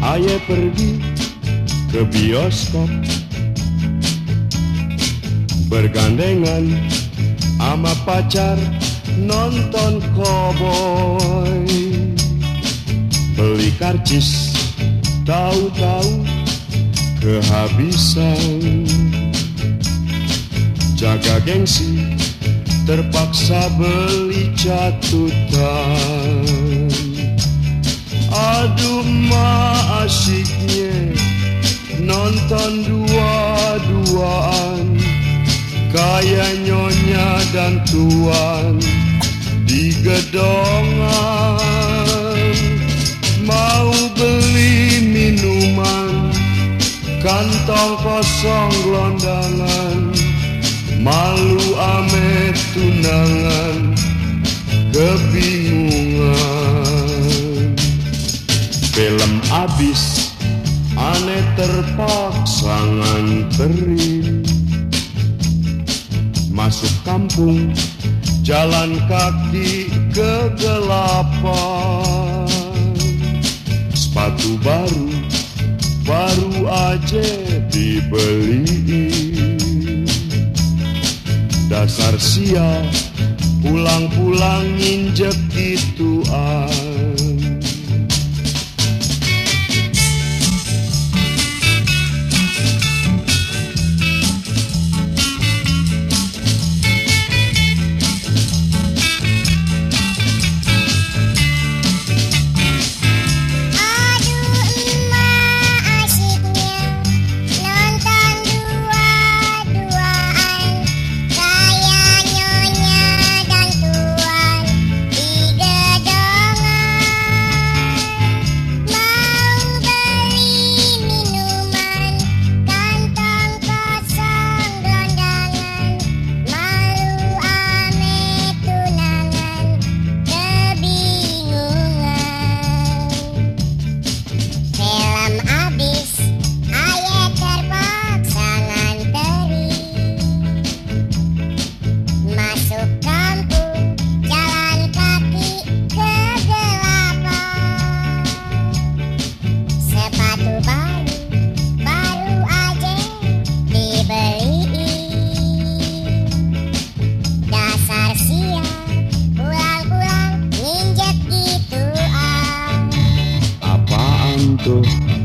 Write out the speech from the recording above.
Aye pergi ke bioskop. Bergandengan sama pacar nonton cowboy. Beli karcis tahu-tahu kehabisan. Jaga gengsi terpaksa beli catutan nonton dua-duaan Kayak nyonya dan tuan di gedongan. Mau beli minuman kantong kosong gelondangan Malu ame tunangan kebingungan. Film abis aneh terpaksa nganterin. Masuk kampung jalan kaki kegelapan. Sepatu baru baru aja dibeliin. Dasar sial pulang-pulang nginjek gituan Cristo.